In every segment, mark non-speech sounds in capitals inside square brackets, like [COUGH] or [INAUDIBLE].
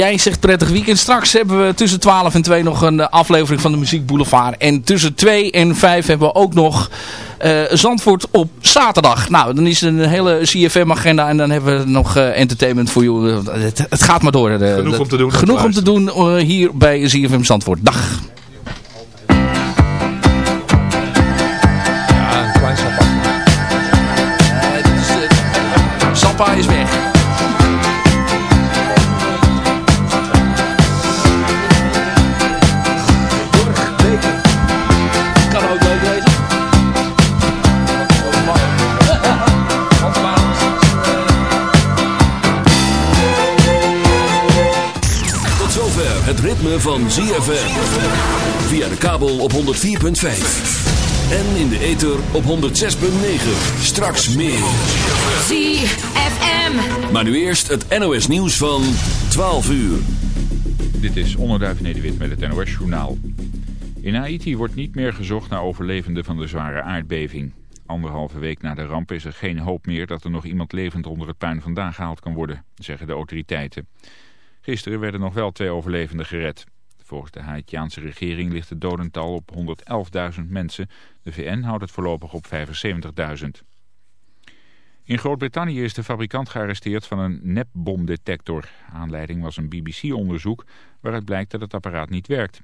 Jij zegt prettig weekend. Straks hebben we tussen 12 en 2 nog een aflevering van de Muziek Boulevard. En tussen 2 en 5 hebben we ook nog uh, Zandvoort op zaterdag. Nou, dan is een hele CFM-agenda en dan hebben we nog uh, entertainment voor jullie. Het, het, gaat maar door. De, genoeg om te doen. Genoeg om te doen uh, hier bij CFM Zandvoort. Dag. Ritme van ZFM. Via de kabel op 104.5. En in de ether op 106.9. Straks meer. ZFM. Maar nu eerst het NOS nieuws van 12 uur. Dit is Onderduif Nederwit met het NOS journaal. In Haiti wordt niet meer gezocht naar overlevenden van de zware aardbeving. Anderhalve week na de ramp is er geen hoop meer dat er nog iemand levend onder het puin vandaan gehaald kan worden, zeggen de autoriteiten. Gisteren werden nog wel twee overlevenden gered. Volgens de Haitiaanse regering ligt het dodental op 111.000 mensen. De VN houdt het voorlopig op 75.000. In Groot-Brittannië is de fabrikant gearresteerd van een nepbomdetector. Aanleiding was een BBC-onderzoek waaruit blijkt dat het apparaat niet werkt.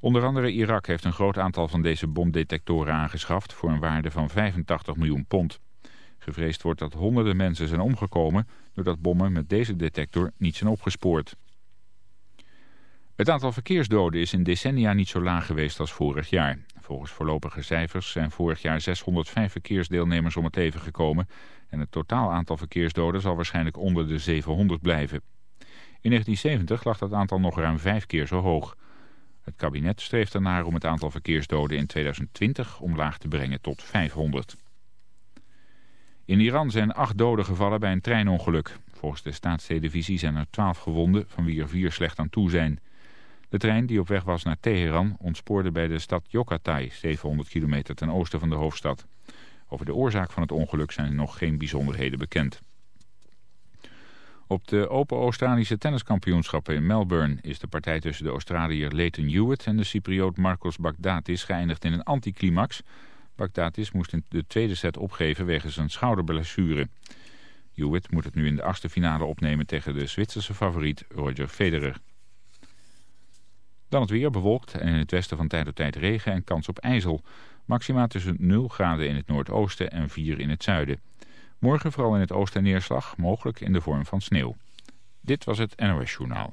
Onder andere Irak heeft een groot aantal van deze bomdetectoren aangeschaft voor een waarde van 85 miljoen pond. Gevreesd wordt dat honderden mensen zijn omgekomen doordat bommen met deze detector niet zijn opgespoord. Het aantal verkeersdoden is in decennia niet zo laag geweest als vorig jaar. Volgens voorlopige cijfers zijn vorig jaar 605 verkeersdeelnemers om het leven gekomen... en het totaal aantal verkeersdoden zal waarschijnlijk onder de 700 blijven. In 1970 lag dat aantal nog ruim vijf keer zo hoog. Het kabinet streeft ernaar om het aantal verkeersdoden in 2020 omlaag te brengen tot 500. In Iran zijn acht doden gevallen bij een treinongeluk. Volgens de staatstelevisie zijn er twaalf gewonden, van wie er vier slecht aan toe zijn. De trein die op weg was naar Teheran ontspoorde bij de stad Yokatay, 700 kilometer ten oosten van de hoofdstad. Over de oorzaak van het ongeluk zijn nog geen bijzonderheden bekend. Op de Open Australische Tenniskampioenschappen in Melbourne is de partij tussen de Australiër Leighton Hewitt en de Cypriot Marcos Baghdatis geëindigd in een anticlimax Bagdatis moest in de tweede set opgeven wegens een schouderblessure. Hewitt moet het nu in de achtste finale opnemen tegen de Zwitserse favoriet Roger Federer. Dan het weer bewolkt en in het westen van tijd tot tijd regen en kans op ijzel. Maxima tussen 0 graden in het noordoosten en 4 in het zuiden. Morgen vooral in het oosten neerslag, mogelijk in de vorm van sneeuw. Dit was het NOS Journaal.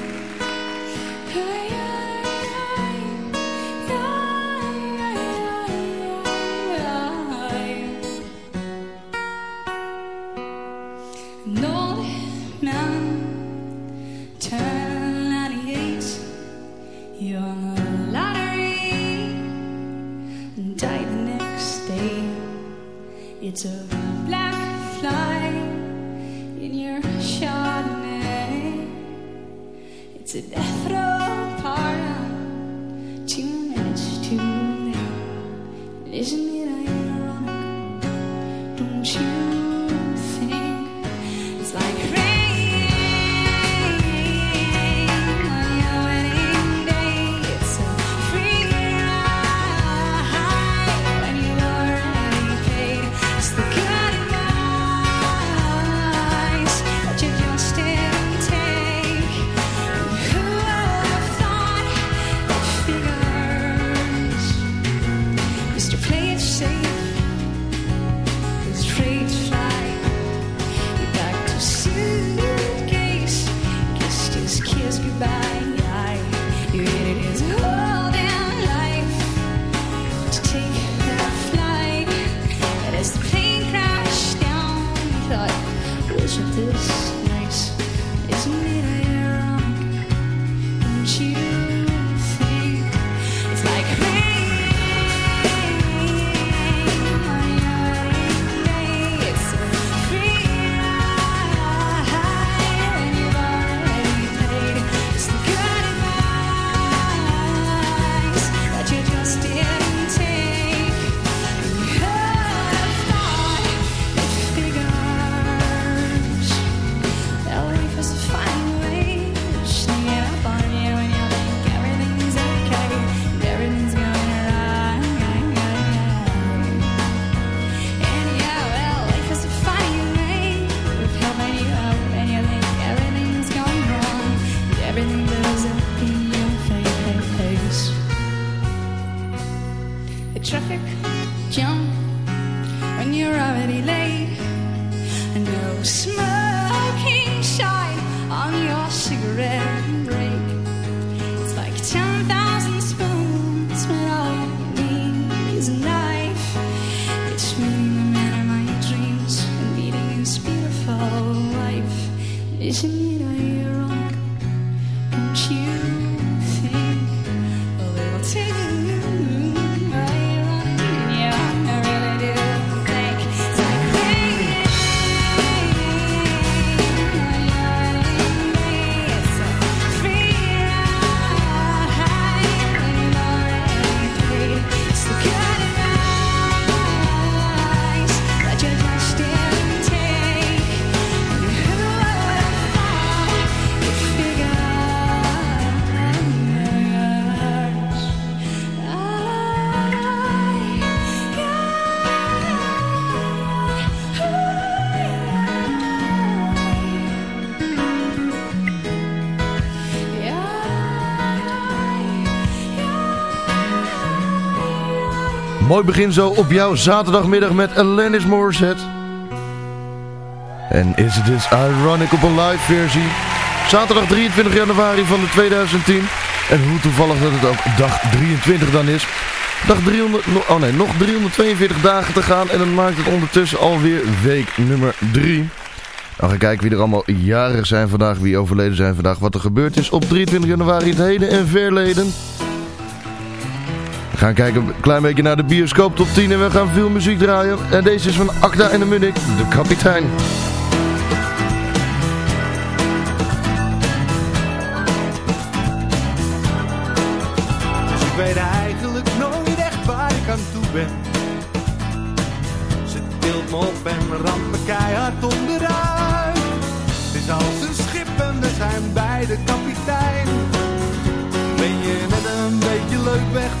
It's a black fly in your Chardonnay. It's a death row pardon, Too much, too late. Isn't it to take Mooi begin zo op jouw zaterdagmiddag met Alanis Morissette. En is het dus ironic op een live versie. Zaterdag 23 januari van de 2010. En hoe toevallig dat het ook dag 23 dan is. Dag 300, oh nee, nog 342 dagen te gaan. En dan maakt het ondertussen alweer week nummer 3. Dan gaan kijken wie er allemaal jarig zijn vandaag. Wie overleden zijn vandaag. Wat er gebeurd is op 23 januari het heden en verleden gaan kijken een klein beetje naar de bioscoop top 10 en we gaan veel muziek draaien. En deze is van Akda en de Munnik, de kapitein. Dus ik weet eigenlijk nooit echt waar ik aan toe ben. Ze tilt me op en ramt me keihard onderuit. Het is als een schip en we zijn bij de kapitein. Ben je net een beetje leuk weg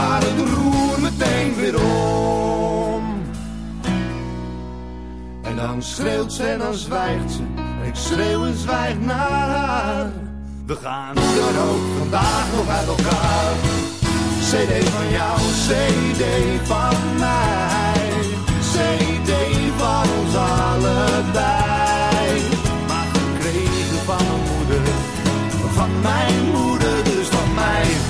gaat het roer meteen weer om. En dan schreeuwt ze en dan zwijgt ze, en ik schreeuw en zwijg naar haar. We gaan dan ook vandaag nog uit elkaar. CD van jou, CD van mij, CD van ons allebei. Maar gekregen van mijn moeder, van mijn moeder, dus van mij.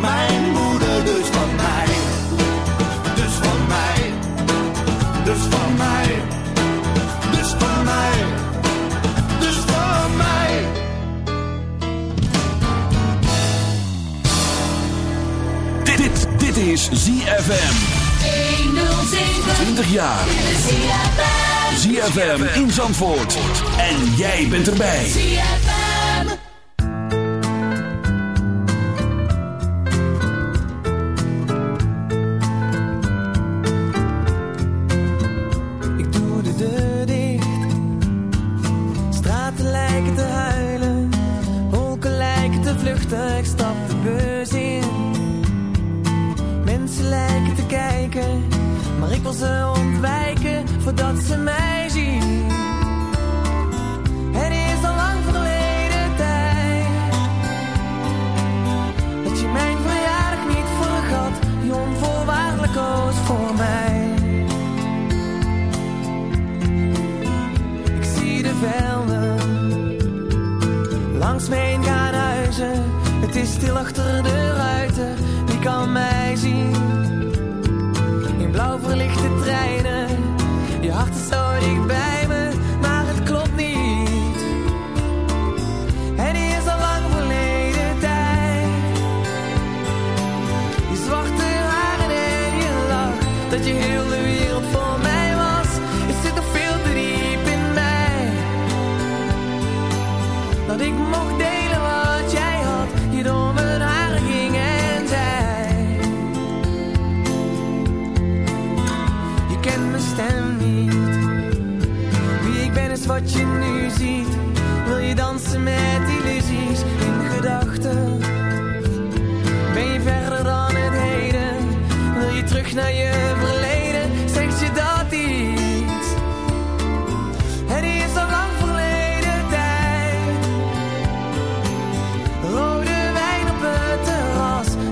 mijn moeder, dus van mij. Dus van mij, dus van mij, dus van mij, dus van mij. Dit, dit, dit is ZFM. 20 jaar. ZFM in Zandvoort. En jij bent erbij. Ik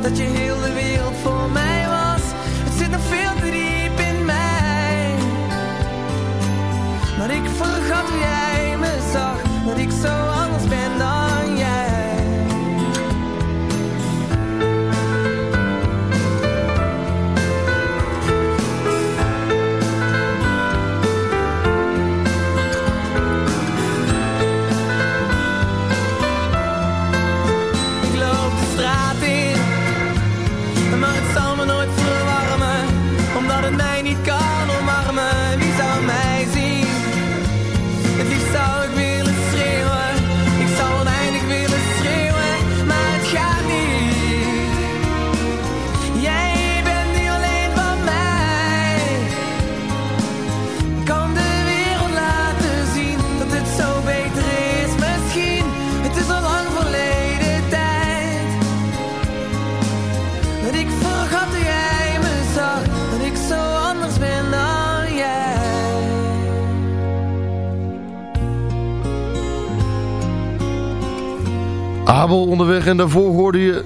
terras, dat je Onderweg en daarvoor hoorde je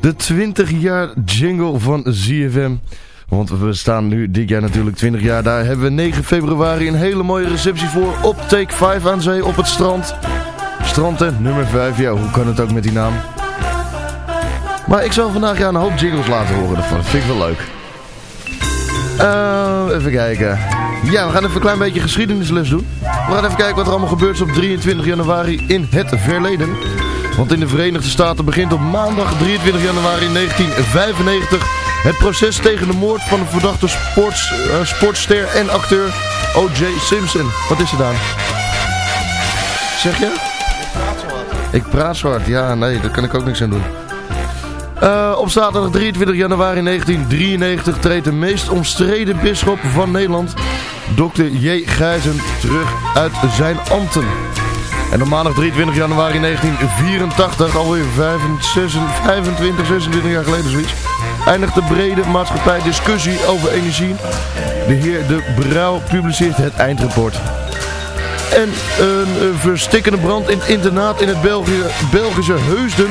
de 20 jaar jingle van ZFM. Want we staan nu dit jaar natuurlijk 20 jaar. Daar hebben we 9 februari een hele mooie receptie voor op Take 5 aan zee op het strand. Strand hè, nummer 5. Ja, hoe kan het ook met die naam? Maar ik zal vandaag ja, een hoop jingles laten horen ervan. Dat vind ik wel leuk. Eh, even kijken. Ja, we gaan even een klein beetje geschiedenisles doen. We gaan even kijken wat er allemaal gebeurt op 23 januari in het verleden. Want in de Verenigde Staten begint op maandag 23 januari 1995 het proces tegen de moord van de verdachte sports, eh, sportster en acteur O.J. Simpson. Wat is er dan? Zeg je? Ik praat zo hard. Ja, nee, daar kan ik ook niks aan doen. Eh, op zaterdag 23 januari 1993 treedt de meest omstreden bisschop van Nederland, Dr. J. Gijzen, terug uit zijn ambten. En op maandag 23 januari 1984, alweer 25, 25 26 jaar geleden zoiets, eindigt de brede maatschappij discussie over energie. De heer De Brouw publiceert het eindrapport. En een, een verstikkende brand in het internaat in het Belgische Heusden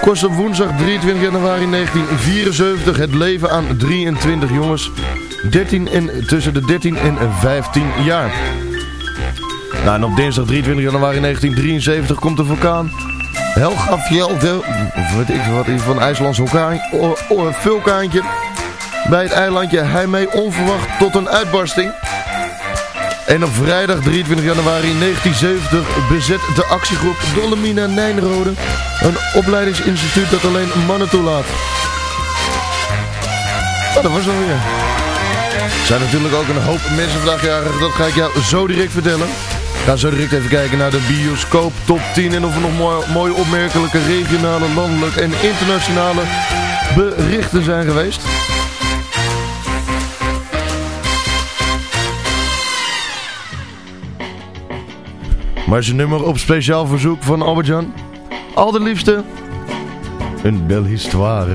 kost op woensdag 23 januari 1974 het leven aan 23 jongens 13 en, tussen de 13 en 15 jaar. Nou, op dinsdag 23 januari 1973 komt de vulkaan Helgafjelde, of weet ik wat, van IJslands vulkaan, vulkaantje bij het eilandje Heimee onverwacht tot een uitbarsting. En op vrijdag 23 januari 1970 bezet de actiegroep Dolomina Nijnrode een opleidingsinstituut dat alleen mannen toelaat. Oh, dat was het alweer. Er zijn natuurlijk ook een hoop mensen vandaag dat ga ik jou zo direct vertellen. Ga zo direct even kijken naar de bioscoop top 10 en of er nog mooie, mooie opmerkelijke regionale, landelijke en internationale berichten zijn geweest. Maar zijn nummer op speciaal verzoek van Albert-Jan. Al de liefste. Een belle histoire.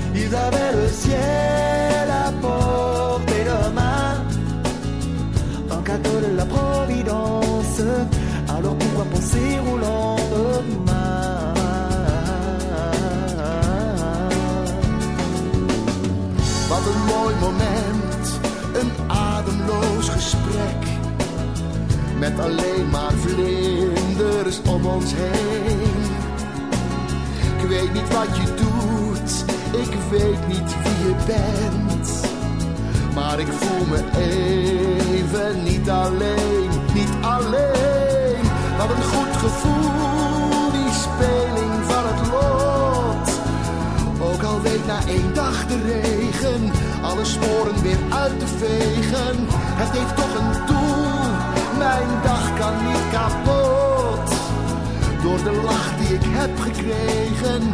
Ils avaient le ciel à portée de main, un cadeau de la providence. Alors pourquoi penser au lendemain Wat een mooi moment, een ademloos gesprek. Met alleen maar vlinders om ons heen. Ik weet niet wat je doet, ik weet niet wie je bent. Maar ik voel me even niet alleen, niet alleen. Wat een goed gevoel, die speling van het lot. Ook al weet na één dag de regen, alle sporen weer uit te vegen. Het heeft toch een doel, mijn dag kan niet kapot. Door de lach die ik heb gekregen,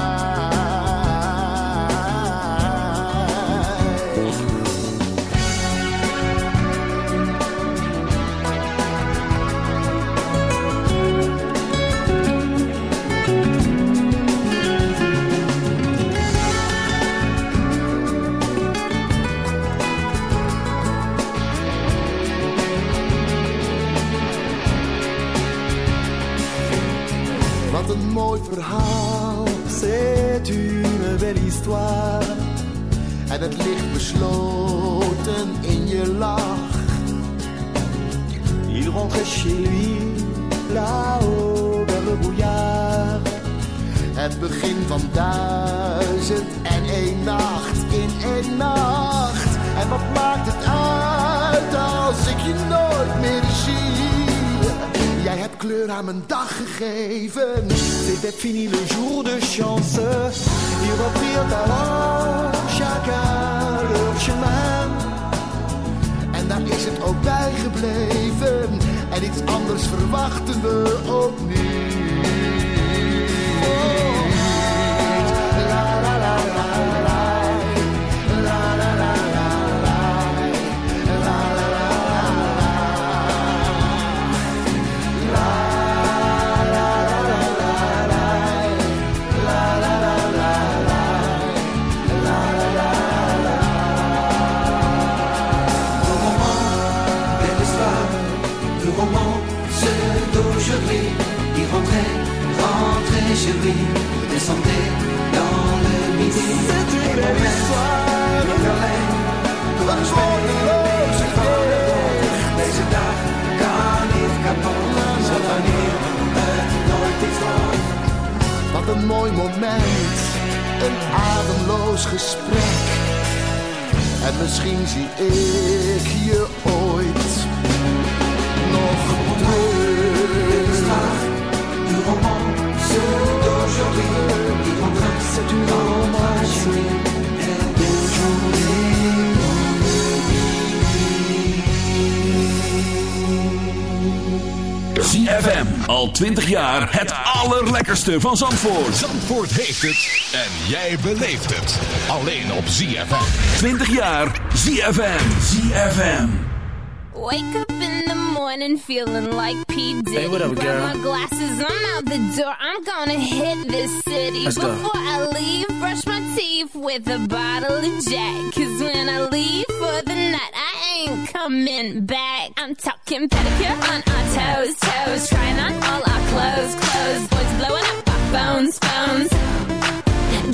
Histoire. En het ligt besloten in je lach. Il rentre chez lui, là-haut brouillard. Het begin van duizend en één nacht in één nacht. En wat maakt het uit als ik je nooit meer zie? Jij hebt kleur aan mijn dag gegeven. C'était fini le jour de chance. Ils reprirent alors chacun. En daar is het ook bij gebleven. En iets anders verwachten we ook lui, descendait dans le midi. C'est une belle histoire. Il pleurait, Wat een mooie deze dag kan niet kapot. Zo wanneer het nooit iets wordt. Wat een mooi moment, een ademloos gesprek. En misschien zie ik je ooit Al 20 jaar het allerlekkerste van Zandvoort. Zandvoort heeft het en jij beleeft het. Alleen op ZFM. 20 jaar ZFM. ZFM. Wake up in the morning feeling like P. Diddy. Hey, what up, Grab girl? my glasses, I'm out the door. I'm gonna hit this city. Let's go. Before I leave, brush my teeth with a bottle of Jack. Cause when I leave for the night, I ain't coming back. I'm talking pedicure on our toes, toes. Trying on all our clothes, clothes. Boys blowing up our phones, phones.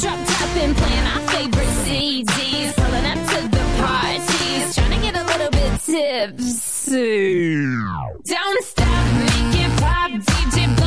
Drop top and playing our favorite CDs. Pulling up to the parties. Trying to get a little bit tipsy. Don't stop, make it pop. DJ,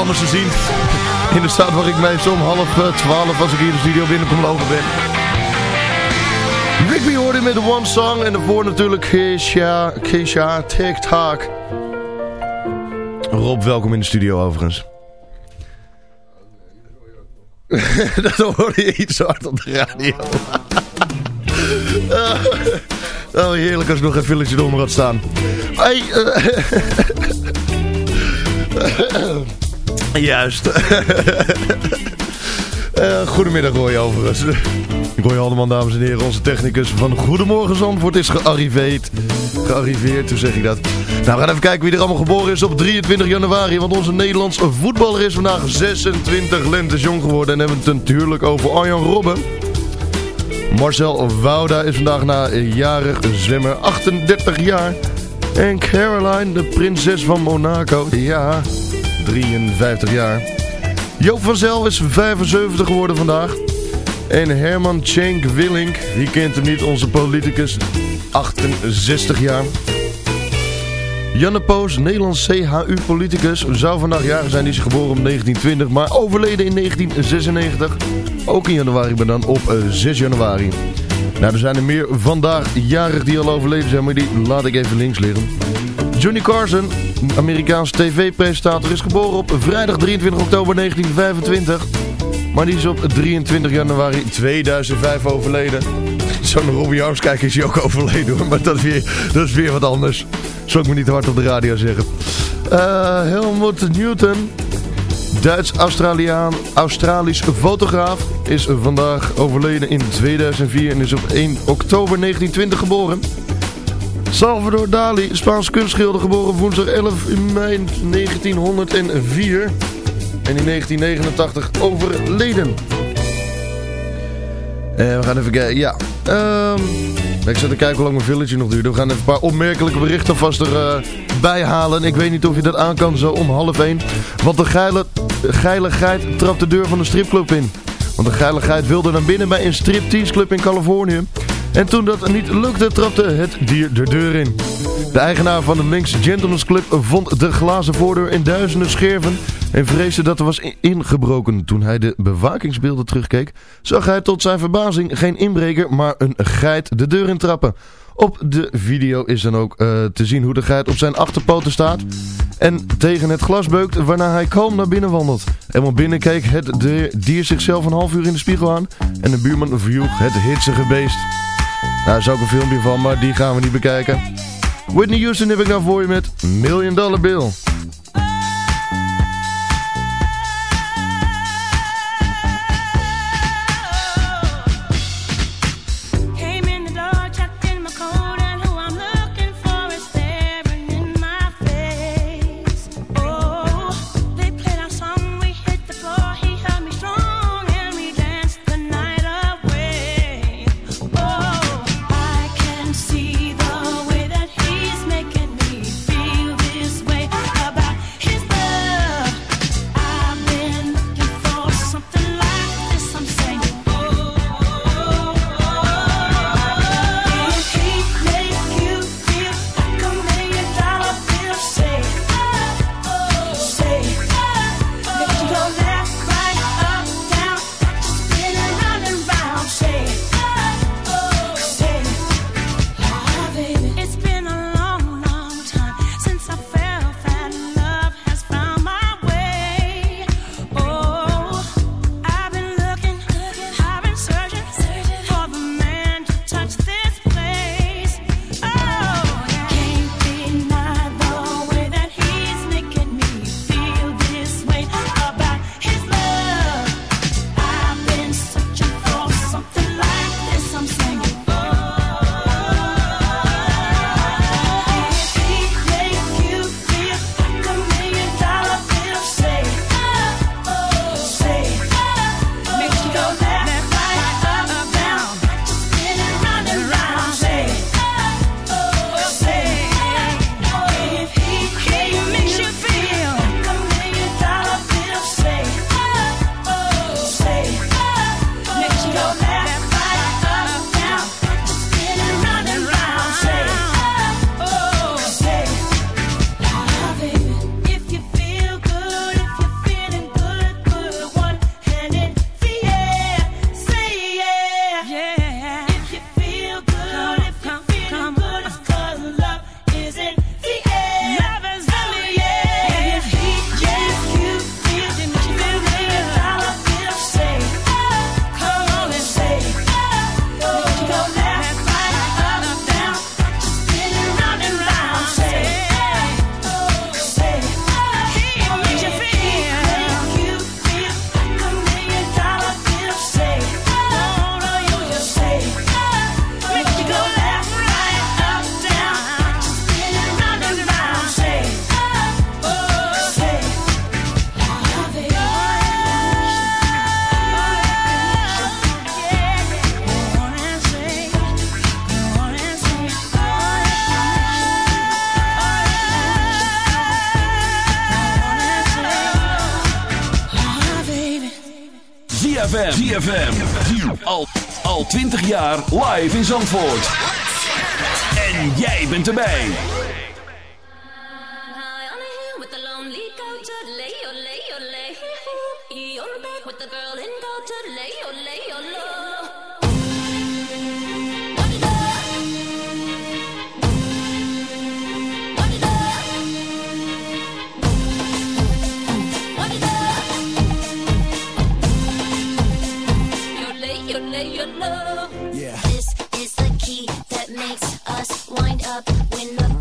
Om eens een keer iemand anders te zien. In de stad waar ik meestal om half uh, twaalf als ik hier de studio binnenkom lopen ben. Rigby hoorde met de One Song en daarvoor natuurlijk Keisha, Keisha TikTok. Rob, welkom in de studio overigens. [LAUGHS] dat hoorde je iets hard op de radio. [LAUGHS] oh, heerlijk als nog een villetje eronder had staan. Hey, uh, [LAUGHS] [LAUGHS] Juist. uh, [LAUGHS] goedemiddag Roy overigens. Roy Haldeman, dames en heren, onze technicus van Goedemorgen Zandvoort is gearriveerd. Gearriveerd, hoe zeg ik dat? Nou, we gaan even kijken wie er allemaal geboren is op 23 januari. Want onze Nederlandse voetballer is vandaag 26 lentes jong geworden. En hebben we het natuurlijk over Arjan Robben. Marcel Wouda is vandaag na een jarig zwemmer 38 jaar. En Caroline, de prinses van Monaco. Ja, 53 jaar. Joop van Zel is 75 geworden vandaag. En Herman Cenk Willink, wie kent hem niet, onze politicus, 68 jaar. Janne Poos, Nederlands CHU-politicus, zou vandaag jarig zijn. Die is geboren op 1920, maar overleden in 1996. Ook in januari, maar dan op 6 eh, januari. Nou, er zijn er meer vandaag jarig die al overleden zijn, maar die laat ik even links liggen. Johnny Carson, Amerikaanse tv-presentator, is geboren op vrijdag 23 oktober 1925. Maar die is op 23 januari 2005 overleden. Zo'n Robbie Kijk is hij ook overleden maar dat is weer, dat is weer wat anders. Zou ik me niet hard op de radio zeggen. Uh, Helmut Newton, Duits-Australiaan, Australisch fotograaf, is vandaag overleden in 2004 en is op 1 oktober 1920 geboren. Salvador Dali, Spaans kunstschilder, geboren woensdag 11 mei 1904 en in 1989 overleden. En we gaan even kijken, ja. Um, ik zit te kijken hoe lang mijn village nog duurt. We gaan een paar opmerkelijke berichten vast erbij uh, halen. Ik weet niet of je dat aan kan zo om half 1. Want de geile, geiligheid trapt de deur van de stripclub in. Want de geiligheid wilde naar binnen bij een striptease club in Californië. En toen dat niet lukte, trapte het dier de deur in. De eigenaar van de Links Gentleman's Club vond de glazen voordeur in duizenden scherven en vreesde dat er was ingebroken. Toen hij de bewakingsbeelden terugkeek, zag hij tot zijn verbazing geen inbreker, maar een geit de deur intrappen. Op de video is dan ook uh, te zien hoe de geit op zijn achterpoten staat en tegen het glas beukt, waarna hij kalm naar binnen wandelt. En binnen keek het dier zichzelf een half uur in de spiegel aan en de buurman verjoeg het hitsige beest. Daar is ook een filmpje van, maar die gaan we niet bekijken. Whitney Houston heb ik nou voor je met Million Dollar Bill. in Zandvoort. En jij bent erbij. Lay, lay, lay. up, win up.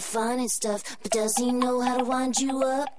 fine and stuff, but does he know how to wind you up?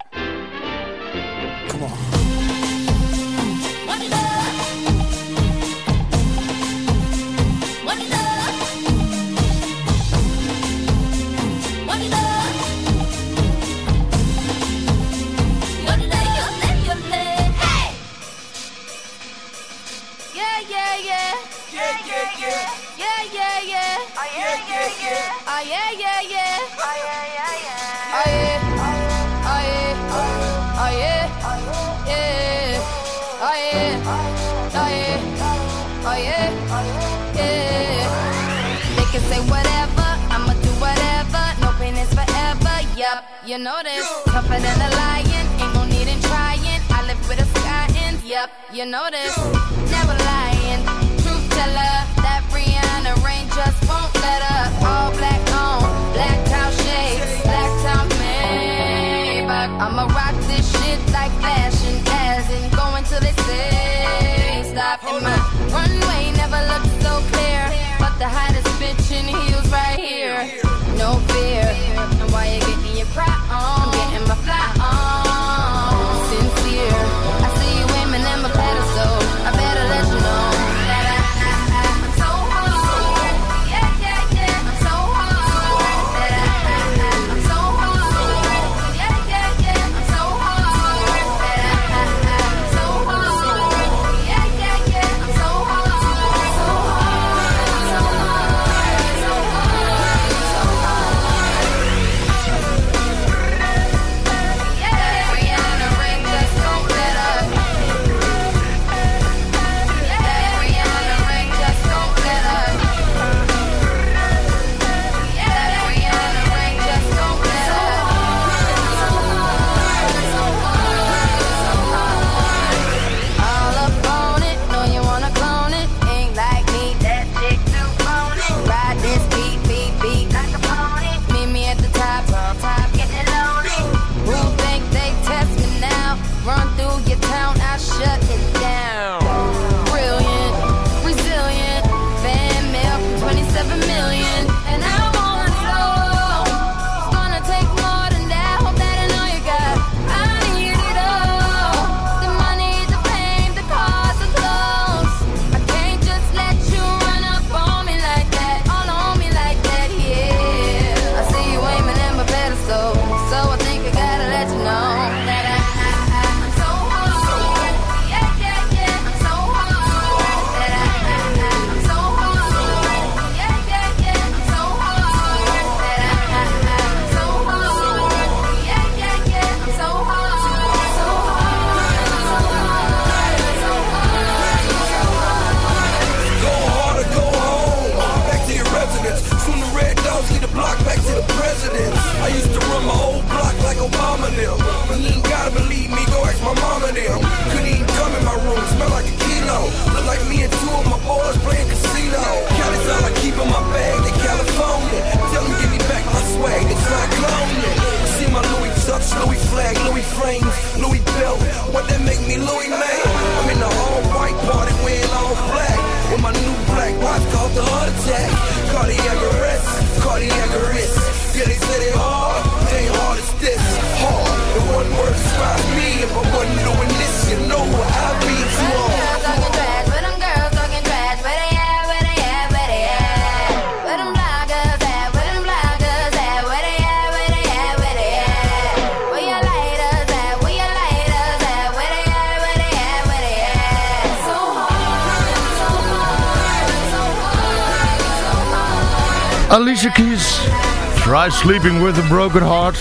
Sleeping with a broken heart.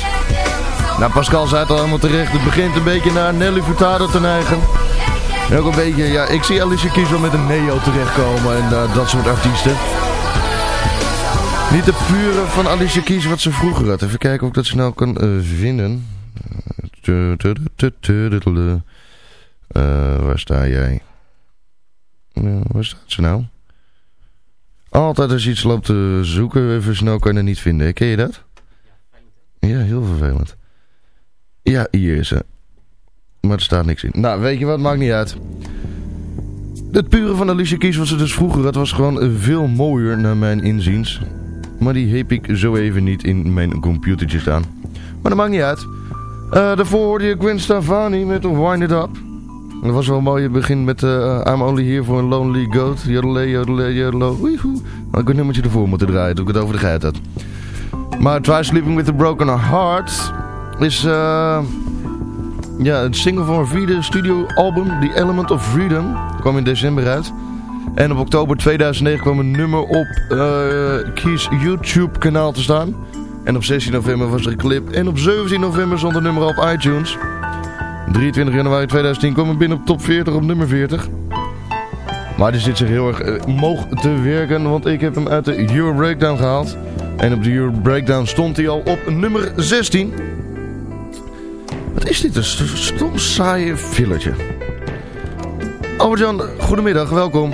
Nou, Pascal zei het al helemaal terecht. Het begint een beetje naar Nelly Furtado te neigen. En ook een beetje, ja, ik zie Alicia Keys wel met een neo terechtkomen en uh, dat soort artiesten. Niet de pure van Alicia Keys wat ze vroeger had. Even kijken of ik dat snel kan vinden. Waar sta jij? waar staat ze nou? Altijd als je iets loopt te zoeken, even snel kan niet vinden. Ken je dat? Ja, heel vervelend. Ja, hier is ze. Maar er staat niks in. Nou, weet je wat? Maakt niet uit. Het pure van Alicia Keys wat ze dus vroeger had was gewoon veel mooier naar mijn inziens. Maar die heb ik zo even niet in mijn computertje staan. Maar dat maakt niet uit. Uh, daarvoor hoorde je Gwen Stefani met Wind It Up. Dat was wel mooi. Je begint met uh, I'm Only Here for a Lonely Goat. Jodele, jodele. Weehoe. Had ik een nummertje ervoor moeten draaien toen ik het over de geit had. Maar Try Sleeping With A Broken Heart is... Uh, ja, het single van haar vierde studioalbum, The Element of Freedom, kwam in december uit. En op oktober 2009 kwam een nummer op uh, Kies YouTube kanaal te staan. En op 16 november was er een clip. En op 17 november stond een nummer op iTunes. 23 januari 2010 kwam het binnen op top 40 op nummer 40. Maar die zit zich heel erg uh, moog te werken, want ik heb hem uit de Euro Breakdown gehaald. En op de Euro Breakdown stond hij al op nummer 16. Wat is dit een stom saaie fillertje. Albert-Jan, goedemiddag, welkom.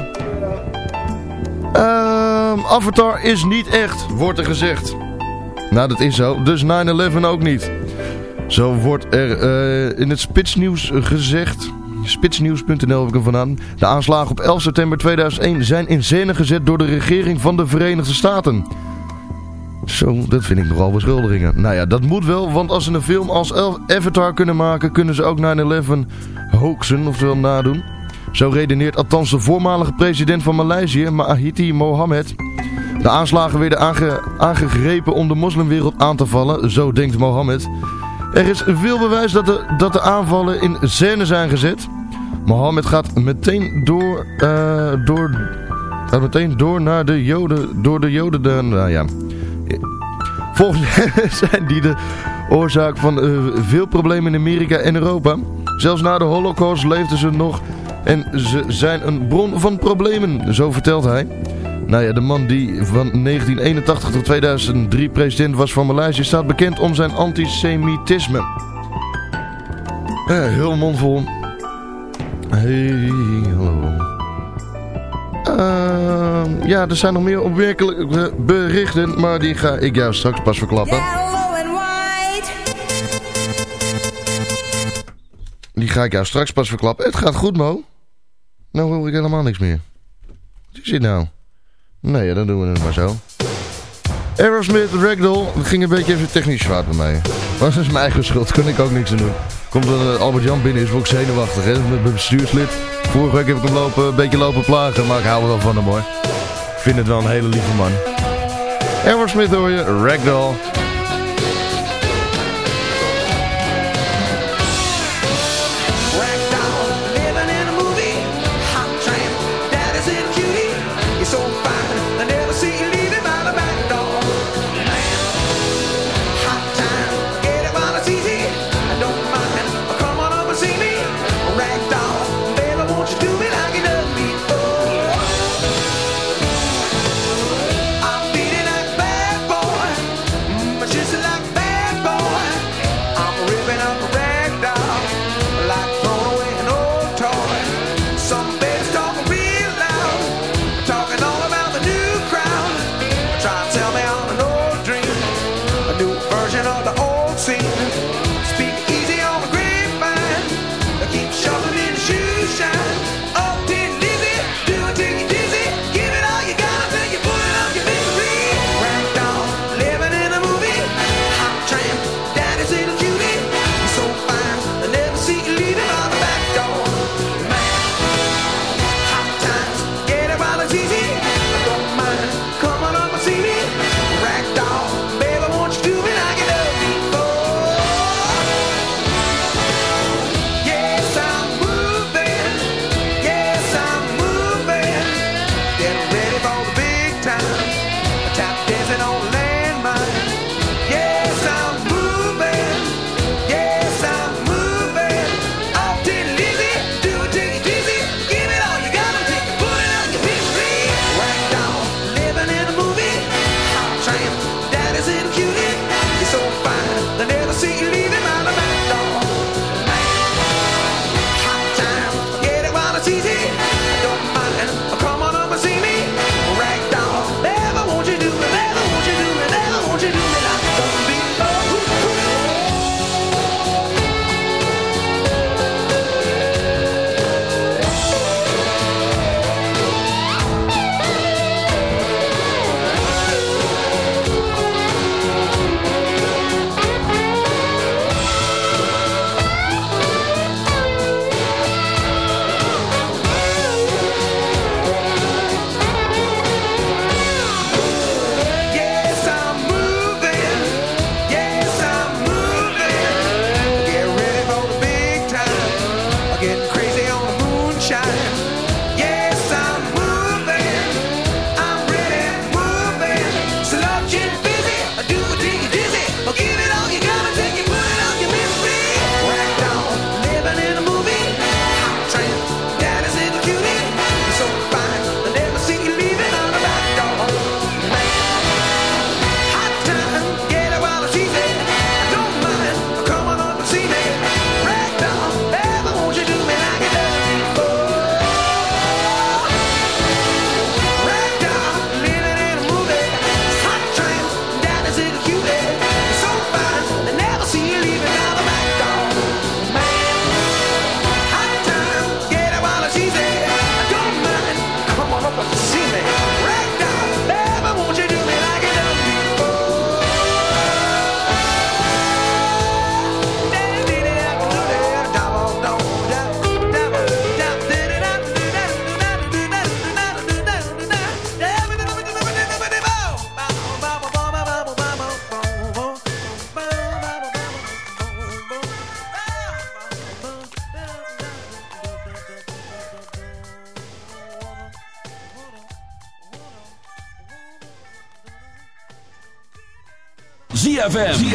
Uh, Avatar is niet echt, wordt er gezegd. Nou, dat is zo. Dus 9-11 ook niet. Zo wordt er uh, in het spitsnieuws gezegd. Spitsnieuws.nl heb ik hem vandaan. De aanslagen op 11 september 2001 zijn in scène gezet door de regering van de Verenigde Staten. Zo, dat vind ik nogal beschuldigingen. Nou ja, dat moet wel, want als ze een film als Avatar kunnen maken, kunnen ze ook 9-11 hoaxen, oftewel nadoen. Zo redeneert althans de voormalige president van Maleisië, Mahiti Mohammed. De aanslagen werden aange aangegrepen om de moslimwereld aan te vallen, zo denkt Mohammed. Er is veel bewijs dat de, dat de aanvallen in scène zijn gezet. Mohammed gaat meteen door, uh, door, gaat meteen door naar de joden, door de joden, de, nou ja... Volgens [LAUGHS] zijn die de oorzaak van uh, veel problemen in Amerika en Europa. Zelfs na de holocaust leefden ze nog en ze zijn een bron van problemen, zo vertelt hij. Nou ja, de man die van 1981 tot 2003 president was van Maleisië staat bekend om zijn antisemitisme. Eh, heel mondvol. Hey, hallo. Uh, ja, er zijn nog meer opmerkelijke berichten, maar die ga ik jou straks pas verklappen. Die ga ik jou straks pas verklappen. Het gaat goed, Mo. Nou hoor ik helemaal niks meer. Wat is dit nou? Nee, ja, dan doen we het maar zo. Aerosmith, Ragdoll. Dat ging een beetje even technisch fout bij mij. Maar dat is mijn eigen schuld. Kon ik ook niks aan doen. Komt dat Albert Jan binnen is, word ik zenuwachtig. Hè? Met mijn bestuurslid. Vorige week heb ik hem lopen, een beetje lopen plagen. Maar ik hou wel van hem hoor. Ik vind het wel een hele lieve man. Aerosmith hoor je, Ragdoll.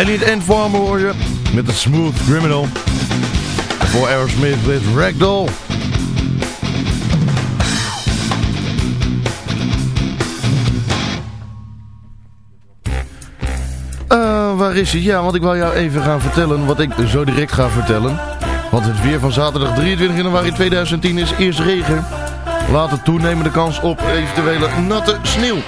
En niet End Farmer hoor je met de Smooth Criminal. Voor Aerosmith met Ragdoll. Eh, waar is hij? Ja, want ik wil jou even gaan vertellen wat ik zo direct ga vertellen. Want het weer van zaterdag 23 januari 2010 is eerst regen. Later toenemende kans op eventuele natte sneeuw.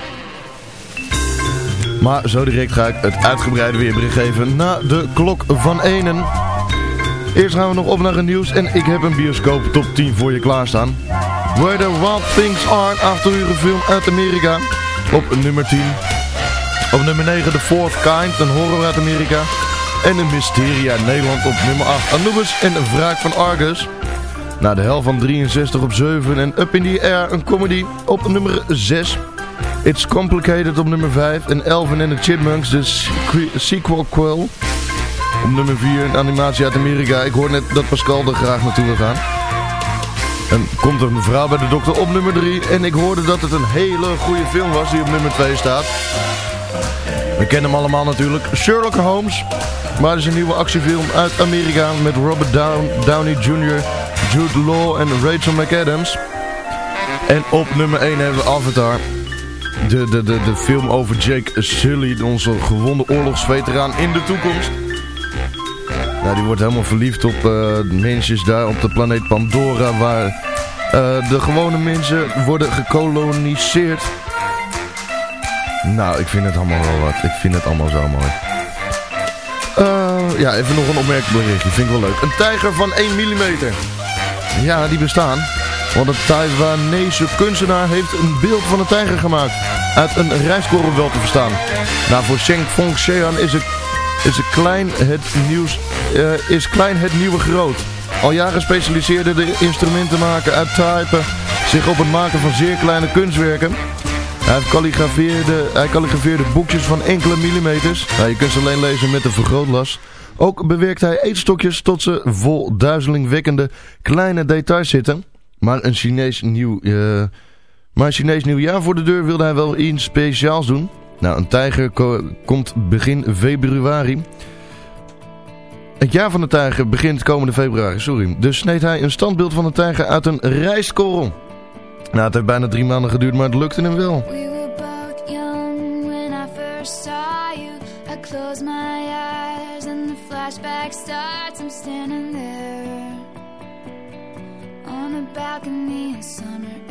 Maar zo direct ga ik het uitgebreide weerbericht geven na de klok van enen. Eerst gaan we nog op naar het nieuws en ik heb een bioscoop top 10 voor je klaarstaan. Where the Wild Things Are, 8 uur film uit Amerika. Op nummer 10. Op nummer 9 The Fourth Kind, een horror uit Amerika. En een mysterie uit Nederland op nummer 8. Anubis en een wraak van Argus. Na de hel van 63 op 7 en Up in the Air, een comedy op nummer 6. It's Complicated op nummer 5 en Elvin and the Chipmunks, de sequ- sequel quill. Op nummer 4 een animatie uit Amerika. Ik hoor net dat Pascal er graag naartoe wil gaan. En komt een vrouw bij de dokter op nummer 3. En ik hoorde dat het een hele goede film was die op nummer 2 staat. We kennen hem allemaal natuurlijk. Sherlock Holmes. Maar het is een nieuwe actiefilm uit Amerika met Robert Down, Downey Jr., Jude Law en Rachel McAdams. En op nummer 1 hebben we Avatar. De, de, de, de film over Jake Sully, onze gewonde oorlogsveteraan in de toekomst. Nou, die wordt helemaal verliefd op uh, mensjes daar op de planeet Pandora, waar uh, de gewone mensen worden gekoloniseerd. Nou, ik vind het allemaal wel wat. Ik vind het allemaal zo mooi. Uh, ja, even nog een opmerkelijk berichtje. Vind ik wel leuk. Een tijger van 1 mm. Ja, die bestaan. Want een Taiwanese kunstenaar heeft een beeld van een tijger gemaakt. Uit een rijstkorrel wel te verstaan. Nou, voor Sheng Fong Xian is het, is klein het nieuws, uh, is klein het nieuwe groot. Al jaren specialiseerde de instrumentenmaker uit Taipen zich op het maken van zeer kleine kunstwerken. Hij kalligrafeerde, hij kalligrafeerde boekjes van enkele millimeters. Nou, je kunt ze alleen lezen met een vergrootglas. Ook bewerkt hij eetstokjes tot ze vol duizelingwekkende kleine details zitten. Maar een Chinees nieuw, uh, maar een nieuwjaar voor de deur wilde hij wel iets speciaals doen. Nou, een tijger komt begin februari. Het jaar van de tijger begint komende februari, sorry. Dus sneed hij een standbeeld van de tijger uit een rijstkorrel. Nou, het heeft bijna drie maanden geduurd, maar het lukte hem wel. We balcony in summer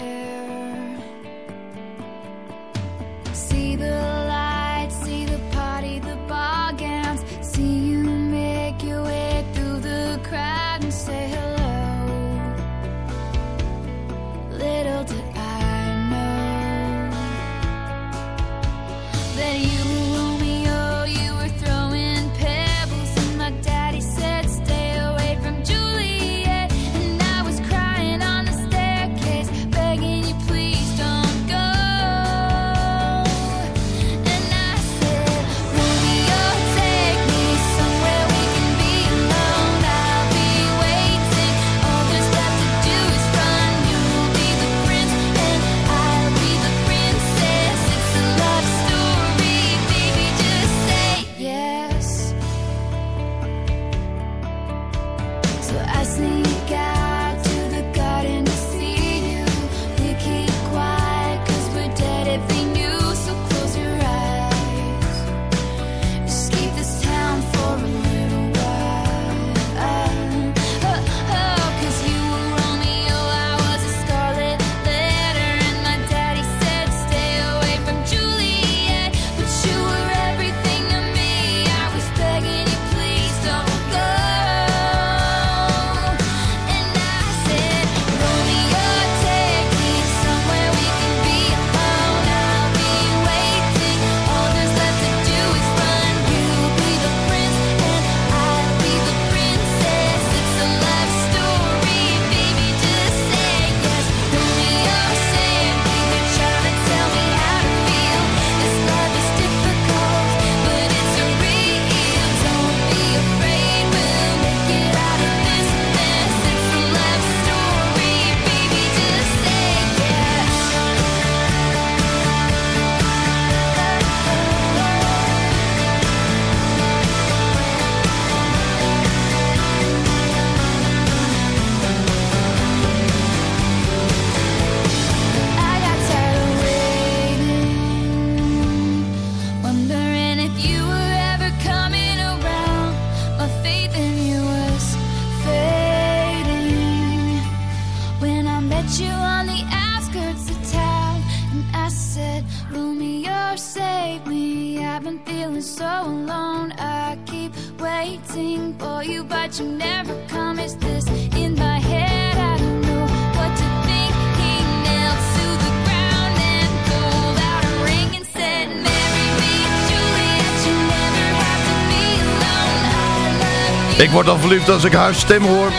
word al verliefd als ik haar stem hoor.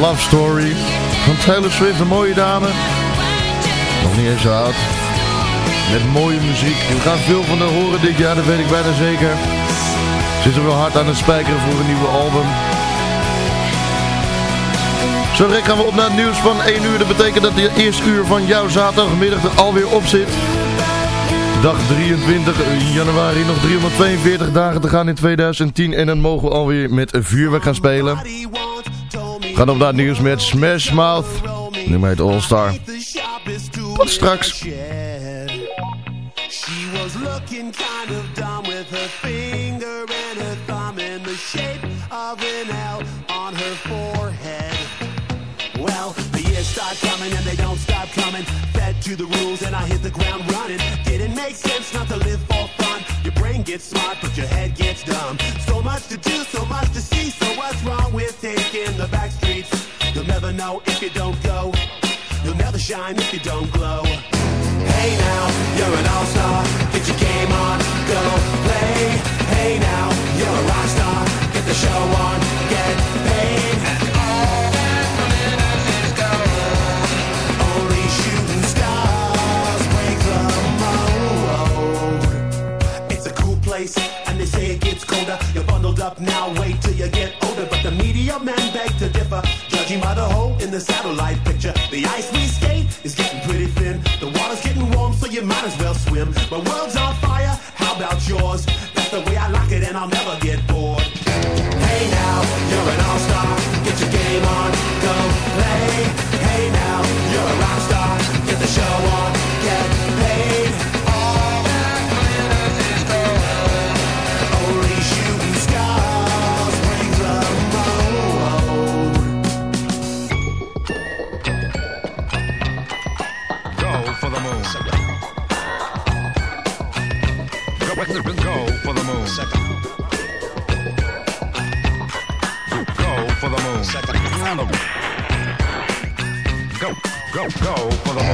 Love Story van Taylor Swift, een mooie dame. Nog niet eens oud. Met mooie muziek. We gaan veel van haar horen dit jaar, dat weet ik bijna zeker. Zit er wel hard aan het spijkeren voor een nieuwe album. Zo direct gaan we op naar het nieuws van 1 uur. Dat betekent dat de eerste uur van jouw zaterdagmiddag er alweer op zit. Dag 23 januari, nog 342 dagen te gaan in 2010. En dan mogen we alweer met vuurwerk gaan spelen. Gaan op naar nieuws met Smash Mouth. Nummer heet All Star. Straks. She was looking kind of dumb with her finger and her thumb in the shape of an L on her forehead. Well, the years start coming and they don't stop coming. Fed to the rules and I hit the ground running. Didn't sense not to live for fun. Your brain gets smart, but your head gets dumb. So much to do, so much to see. So what's wrong with taking the back streets? You'll never know if you don't go. You'll never shine if you don't glow. The satellite picture. The ice we skate is getting pretty thin. The water's getting warm, so you might as well swim. My world's on fire, how about yours? That's the way I like it, and I'll never get bored. Go, for the